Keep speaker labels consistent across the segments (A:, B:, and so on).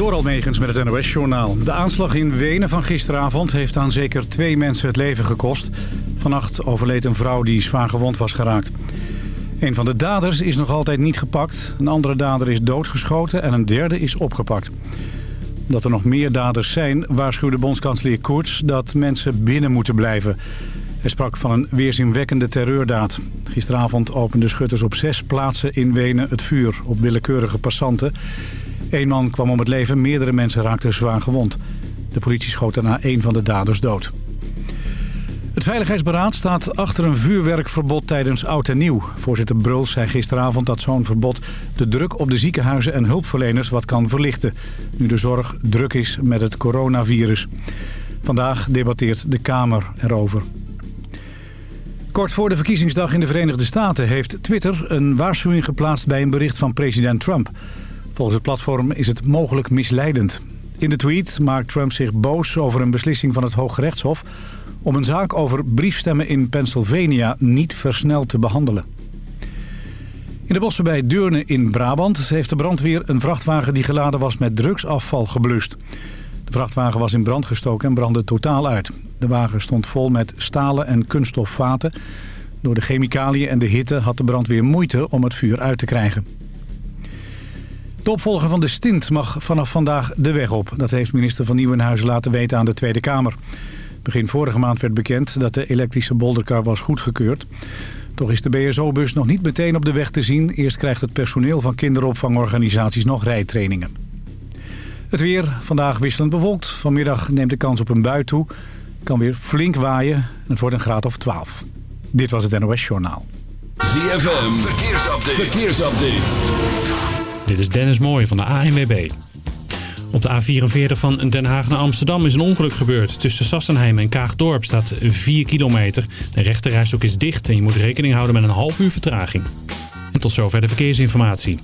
A: Door Almegens met het NOS-journaal. De aanslag in Wenen van gisteravond heeft aan zeker twee mensen het leven gekost. Vannacht overleed een vrouw die zwaar gewond was geraakt. Een van de daders is nog altijd niet gepakt. Een andere dader is doodgeschoten en een derde is opgepakt. Omdat er nog meer daders zijn, waarschuwde bondskanselier Koerts dat mensen binnen moeten blijven. Hij sprak van een weerzinwekkende terreurdaad. Gisteravond openden schutters op zes plaatsen in Wenen het vuur op willekeurige passanten. Eén man kwam om het leven, meerdere mensen raakten zwaar gewond. De politie schoot daarna één van de daders dood. Het Veiligheidsberaad staat achter een vuurwerkverbod tijdens Oud en Nieuw. Voorzitter Bruls zei gisteravond dat zo'n verbod de druk op de ziekenhuizen en hulpverleners wat kan verlichten. Nu de zorg druk is met het coronavirus. Vandaag debatteert de Kamer erover. Kort voor de verkiezingsdag in de Verenigde Staten heeft Twitter een waarschuwing geplaatst bij een bericht van president Trump. Volgens het platform is het mogelijk misleidend. In de tweet maakt Trump zich boos over een beslissing van het Hooggerechtshof... om een zaak over briefstemmen in Pennsylvania niet versneld te behandelen. In de bossen bij Deurne in Brabant heeft de brandweer een vrachtwagen die geladen was met drugsafval geblust. De vrachtwagen was in brand gestoken en brandde totaal uit. De wagen stond vol met stalen en kunststofvaten. Door de chemicaliën en de hitte had de brandweer moeite om het vuur uit te krijgen. De opvolger van de stint mag vanaf vandaag de weg op. Dat heeft minister van Nieuwenhuizen laten weten aan de Tweede Kamer. Begin vorige maand werd bekend dat de elektrische bolderkar was goedgekeurd. Toch is de BSO-bus nog niet meteen op de weg te zien. Eerst krijgt het personeel van kinderopvangorganisaties nog rijtrainingen. Het weer, vandaag wisselend bewolkt. Vanmiddag neemt de kans op een bui toe. kan weer flink waaien. Het wordt een graad of 12. Dit was het NOS Journaal.
B: ZFM, verkeersupdate. verkeersupdate.
C: Dit is Dennis Mooij van de ANWB. Op de A44 van Den Haag naar Amsterdam is een ongeluk gebeurd. Tussen Sassenheim en Kaagdorp staat 4 kilometer. De rechterrijstok is dicht en je moet rekening houden met een half uur vertraging. En tot zover de verkeersinformatie.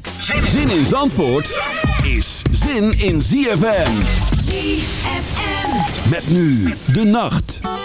B: Zin in Zandvoort is zin in ZFM. ZFM. Met nu de nacht.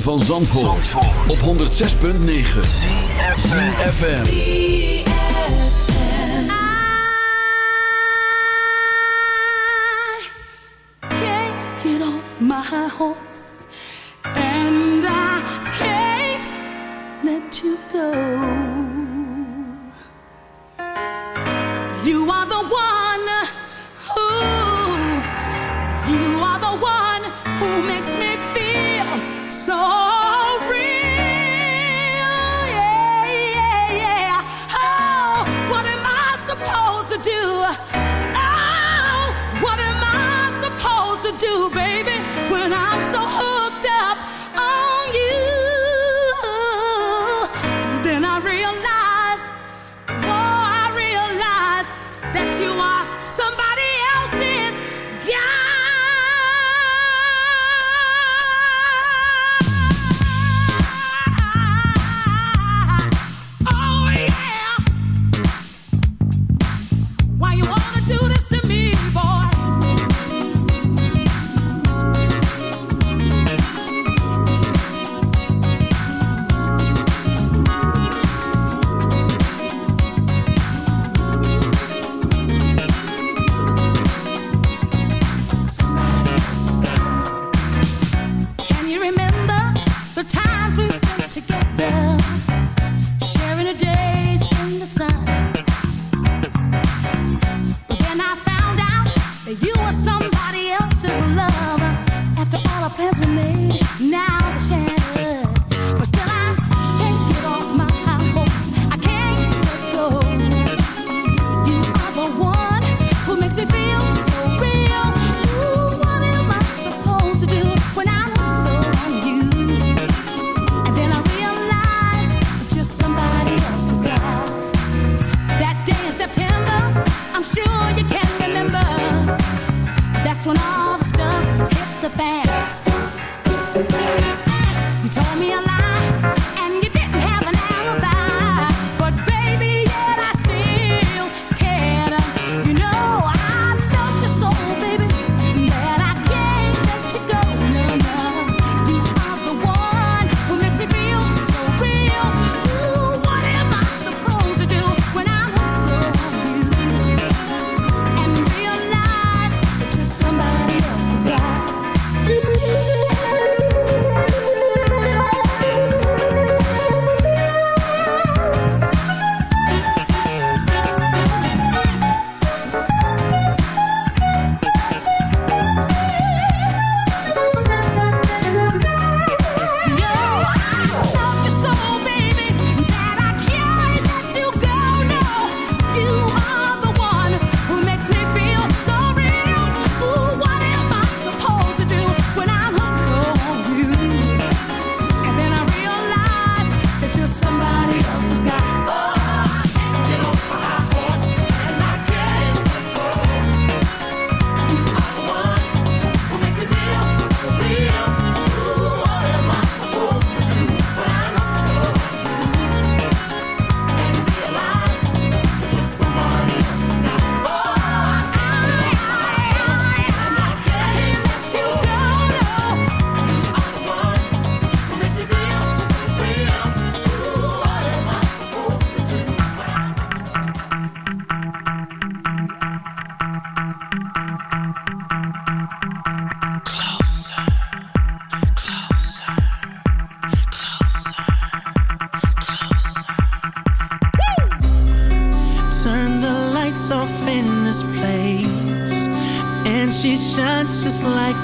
D: van Zandvoort, Zandvoort. op 106.9 CFFM
E: Can't get off my horse.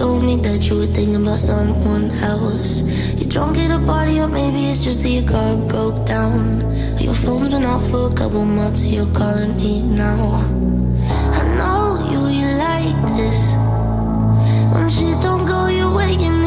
F: told me that you were thinking about someone else. You're drunk at a party, or maybe it's just that your car broke down. Your phone's been off for a couple months, you're calling me now. I know you, you like this. When shit don't go your way, you know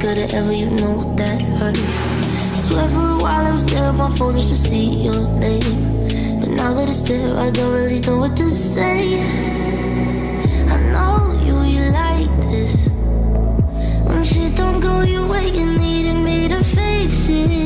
F: Could it ever, you know that hurt. Swear for a while I was there on my phone just to see your name. But now that it's there, I don't really know what to say. I know you, you like this. When shit don't go your way, you needed me to fix it.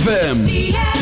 B: ZFM.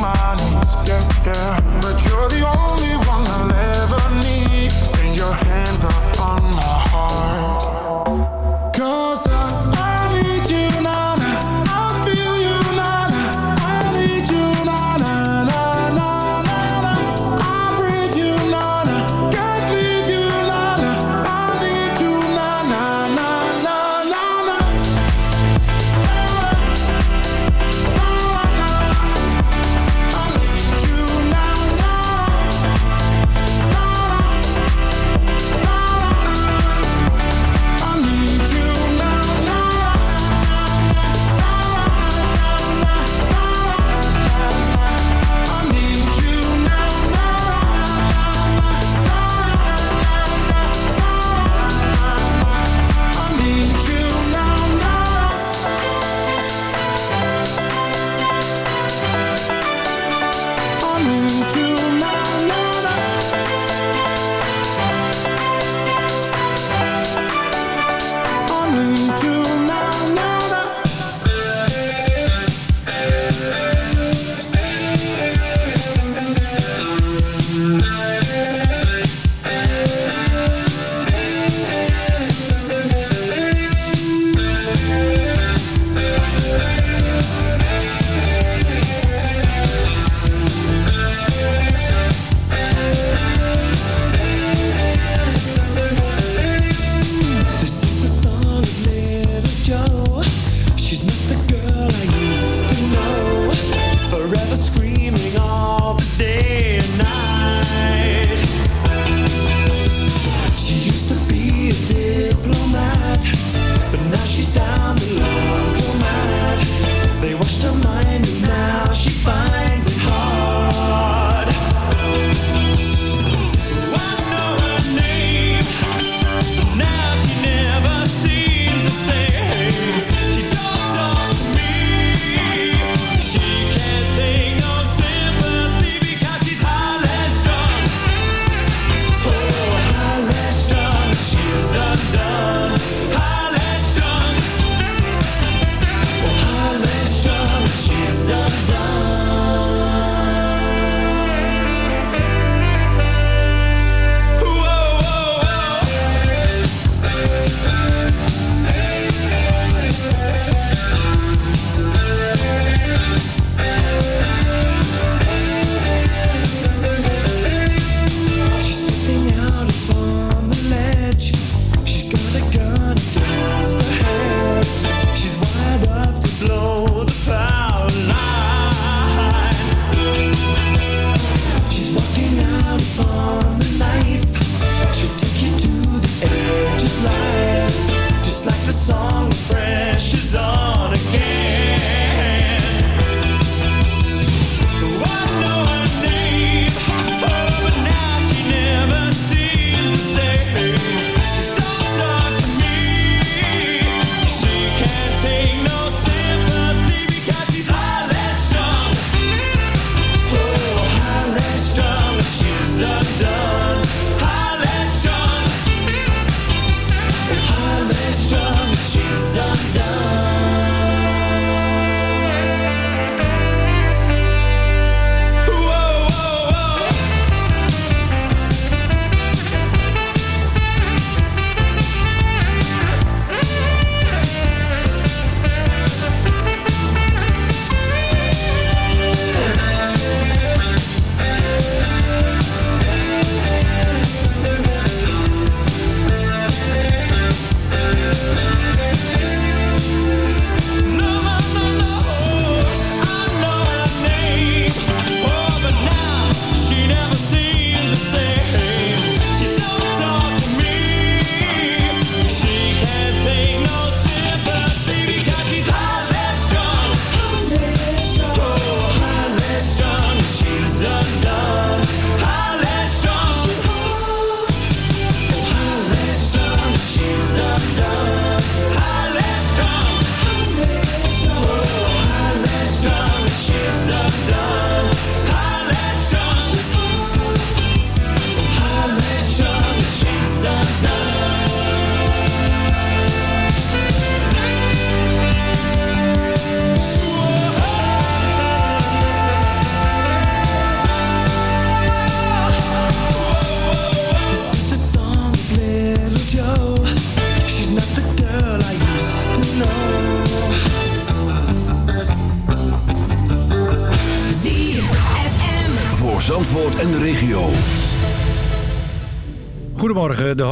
G: My knees. Yeah, yeah. But you're the only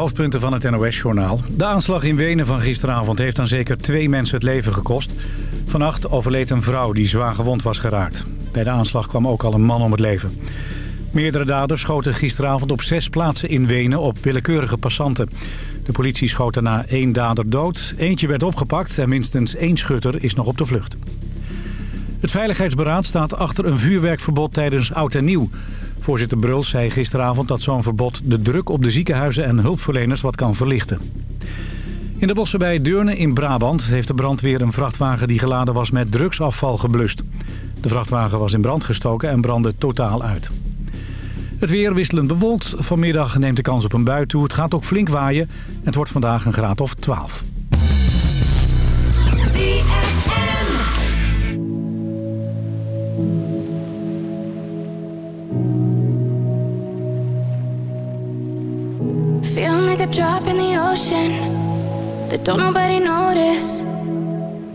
A: hoofdpunten van het NOS-journaal. De aanslag in Wenen van gisteravond heeft aan zeker twee mensen het leven gekost. Vannacht overleed een vrouw die zwaar gewond was geraakt. Bij de aanslag kwam ook al een man om het leven. Meerdere daders schoten gisteravond op zes plaatsen in Wenen op willekeurige passanten. De politie schoot daarna één dader dood, eentje werd opgepakt en minstens één schutter is nog op de vlucht. Het Veiligheidsberaad staat achter een vuurwerkverbod tijdens Oud en Nieuw. Voorzitter Bruls zei gisteravond dat zo'n verbod de druk op de ziekenhuizen en hulpverleners wat kan verlichten. In de bossen bij Deurne in Brabant heeft de brandweer een vrachtwagen die geladen was met drugsafval geblust. De vrachtwagen was in brand gestoken en brandde totaal uit. Het weer wisselend bewolkt. Vanmiddag neemt de kans op een bui toe. Het gaat ook flink waaien. En het wordt vandaag een graad of 12.
H: Drop in the ocean that don't nobody notice.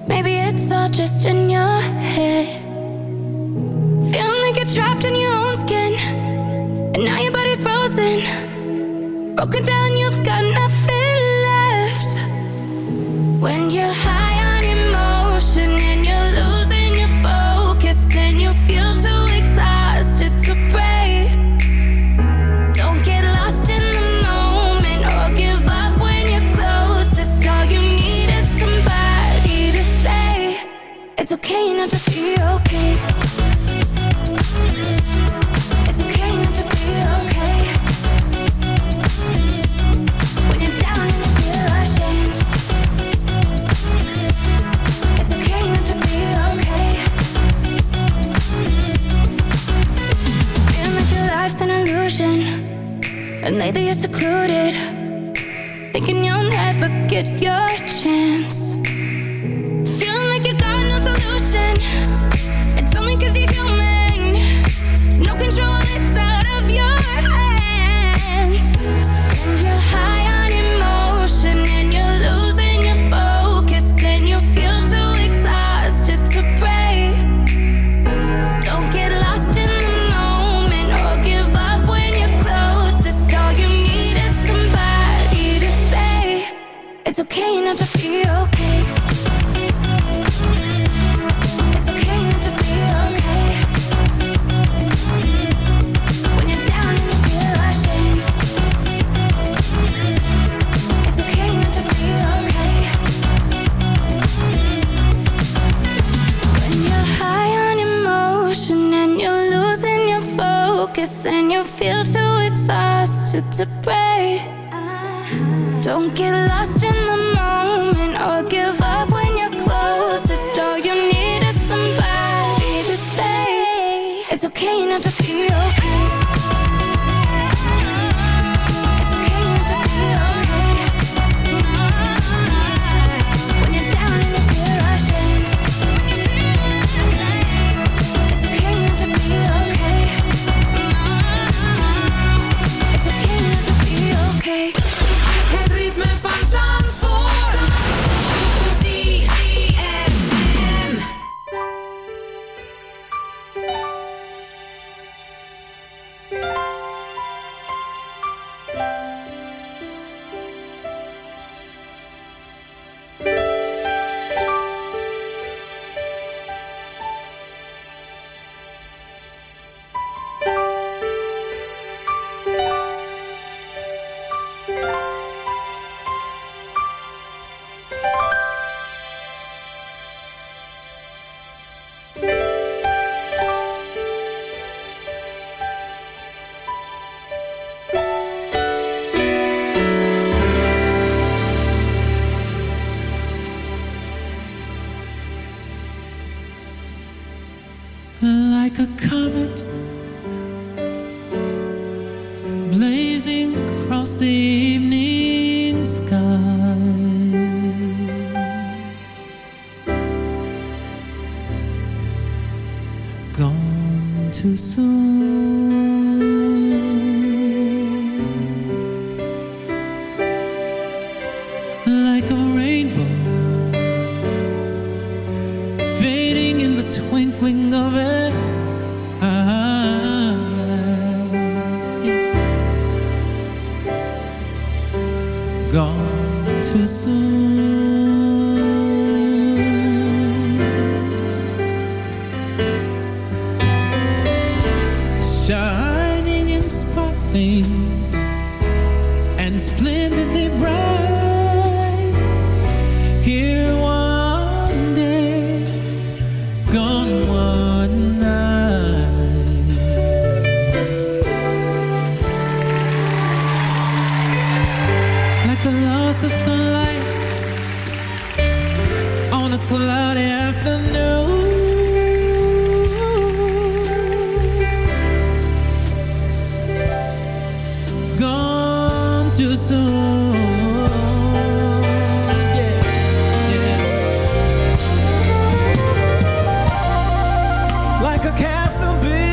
H: Maybe it's all just in your head. Feeling like you're trapped in your own skin, and now your body's frozen. Broken down, you've got nothing left. When you're high on emotion okay not to be okay. It's okay not to be okay. When you're down and you feel ashamed. It's okay not to be okay. Your an illusion. And lately you're secluded Thinking you'll never get your chance Like
I: a
J: castle built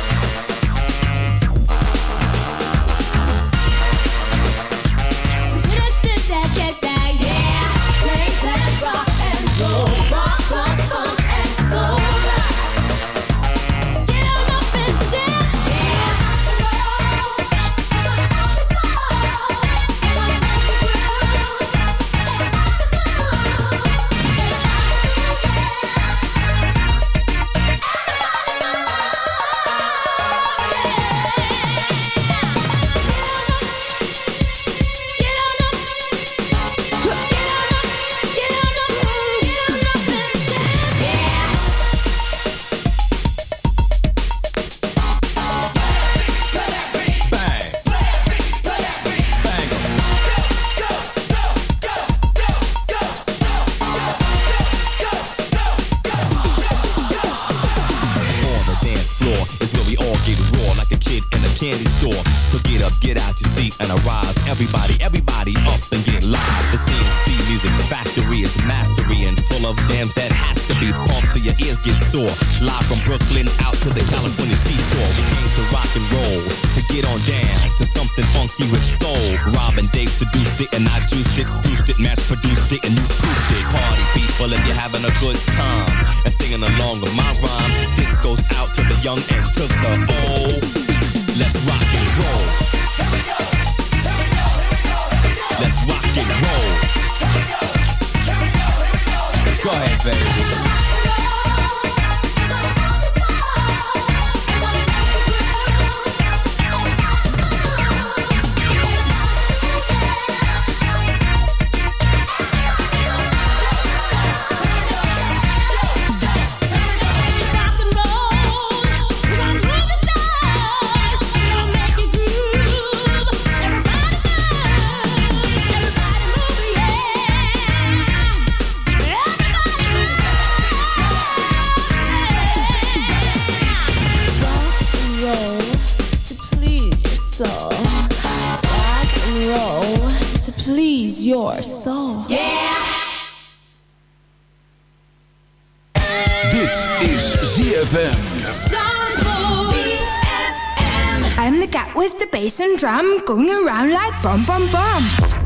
K: seesaw. We came to rock and roll, to get on down, to something funky with soul. Robin Dave seduced it, and I juiced it, spruced it, mass produced it, and you proofed it. Party people, and you're having a good time. And singing along with my rhyme. This goes out to the young and to the old. Let's rock and roll. Here we go. Here we
F: go. Here we go. Let's rock and roll.
L: Here we go. Here we go. Here we go. go ahead, baby. your soul. Yeah. Dit is ZFM. ZFM. I'm the cat with the bass and drum going around like bum bum bum.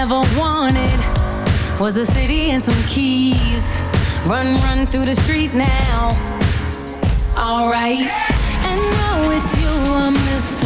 M: ever wanted was a city and some keys. Run, run through the street now. Alright, and now it's you I'm missing.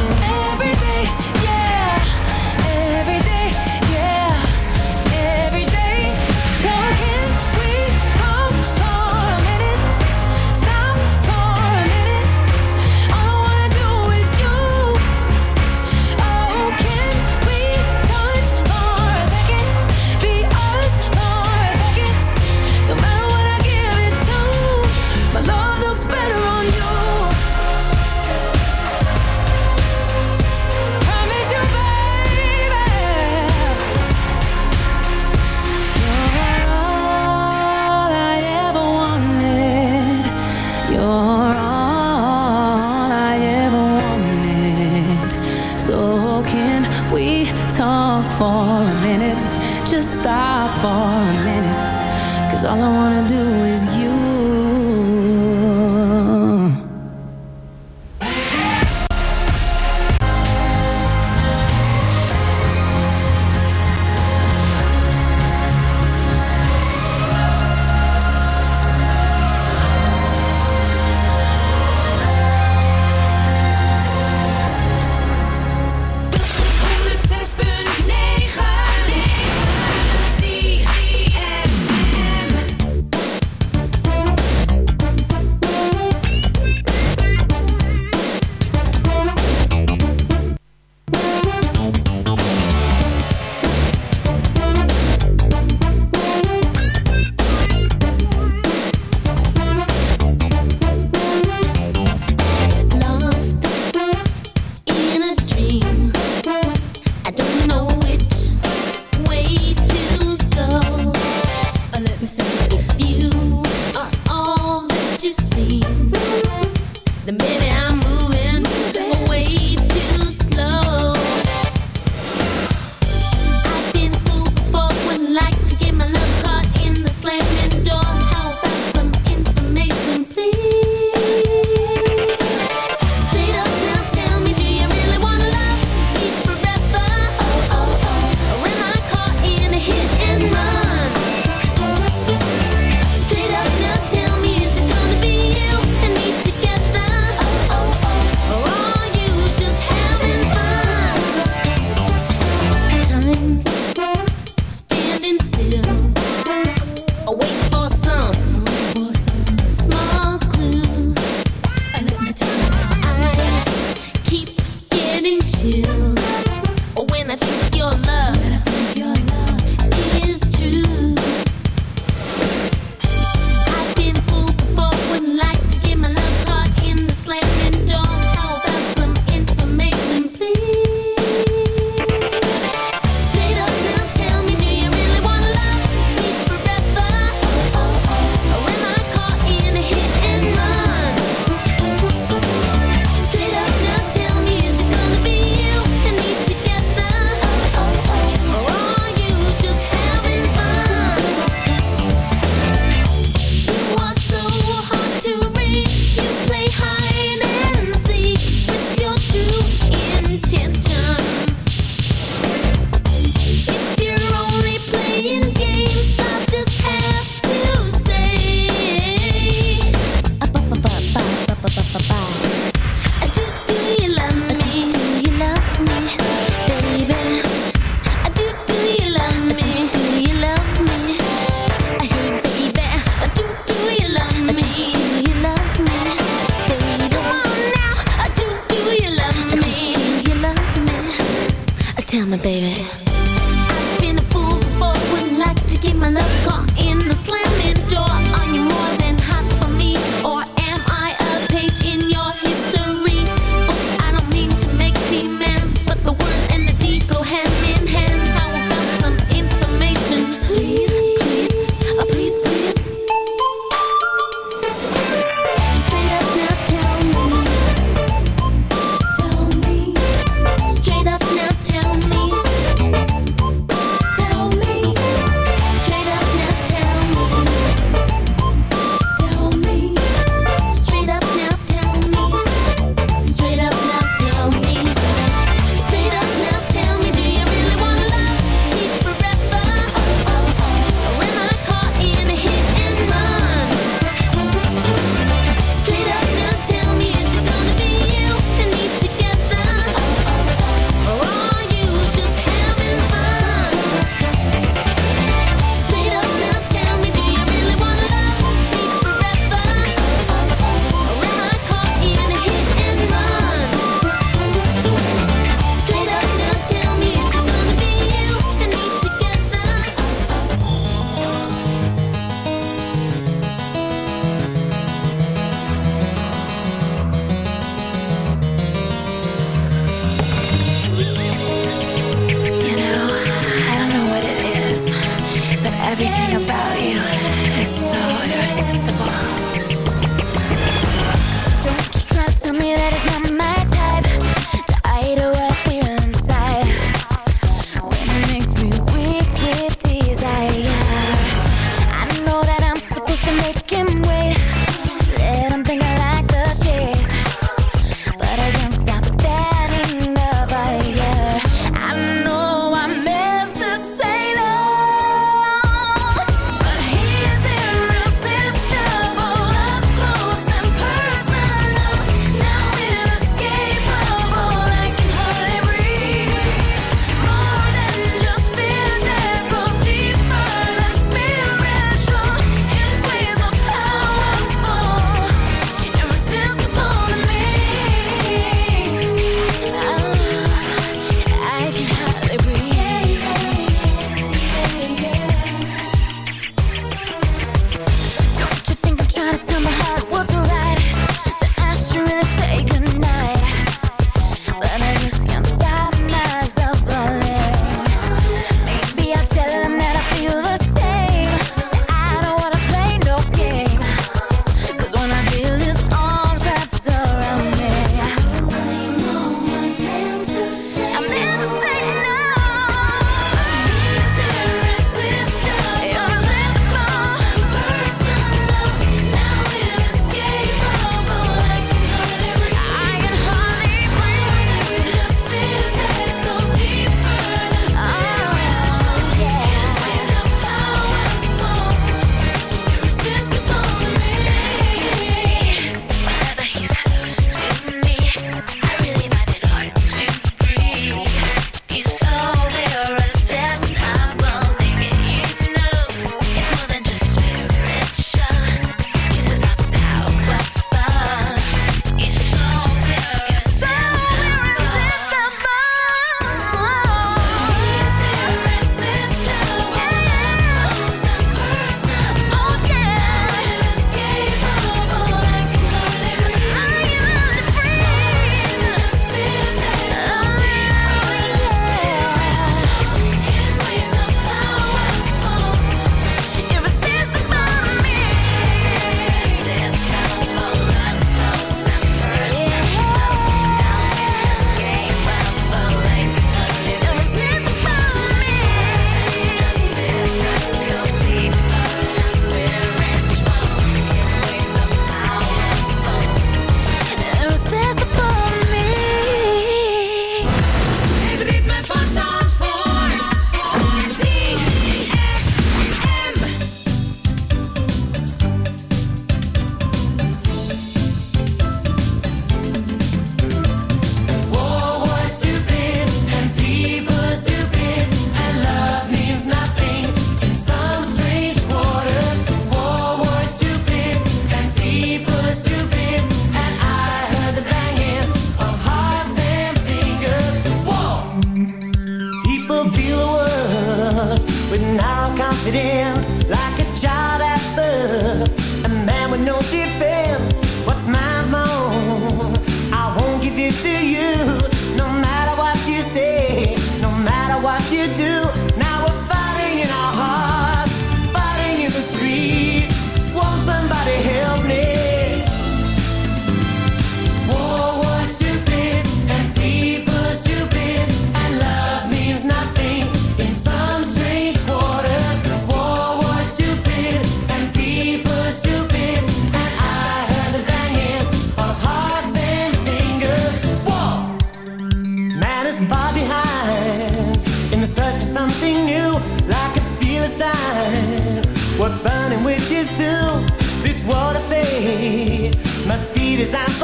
D: design